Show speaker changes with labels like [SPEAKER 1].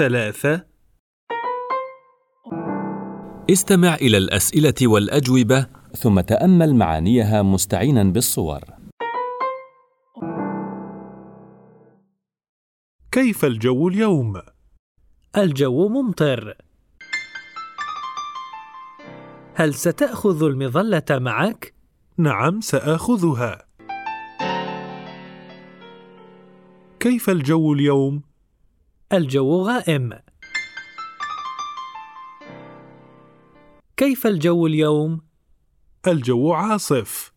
[SPEAKER 1] ثلاثة
[SPEAKER 2] استمع إلى الأسئلة والأجوبة ثم تأمل معانيها مستعينا بالصور.
[SPEAKER 1] كيف الجو اليوم؟
[SPEAKER 3] الجو ممطر. هل ستأخذ المظلة معك؟
[SPEAKER 1] نعم سآخذها كيف الجو اليوم؟
[SPEAKER 3] الجو غائم. كيف الجو اليوم؟
[SPEAKER 1] الجو عاصف